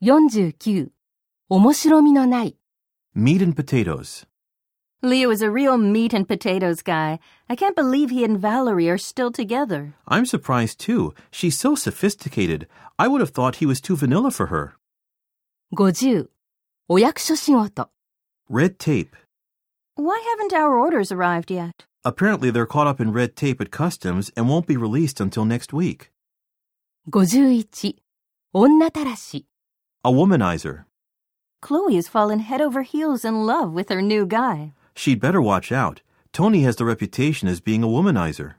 49. 面白みのない。 Meat and potatoes. Leo is a real meat and potatoes guy. I can't believe he and Valerie are still together. I'm surprised too. She's so sophisticated. I would have thought he was too vanilla for her. 50. お役所仕事。 Red tape. Why haven't our orders arrived yet? Apparently, they're caught up in red tape at customs and won't be released until next week. 51. 女たらし。 a womanizer. Chloe has fallen head over heels in love with her new guy. She'd better watch out. Tony has the reputation as being a womanizer.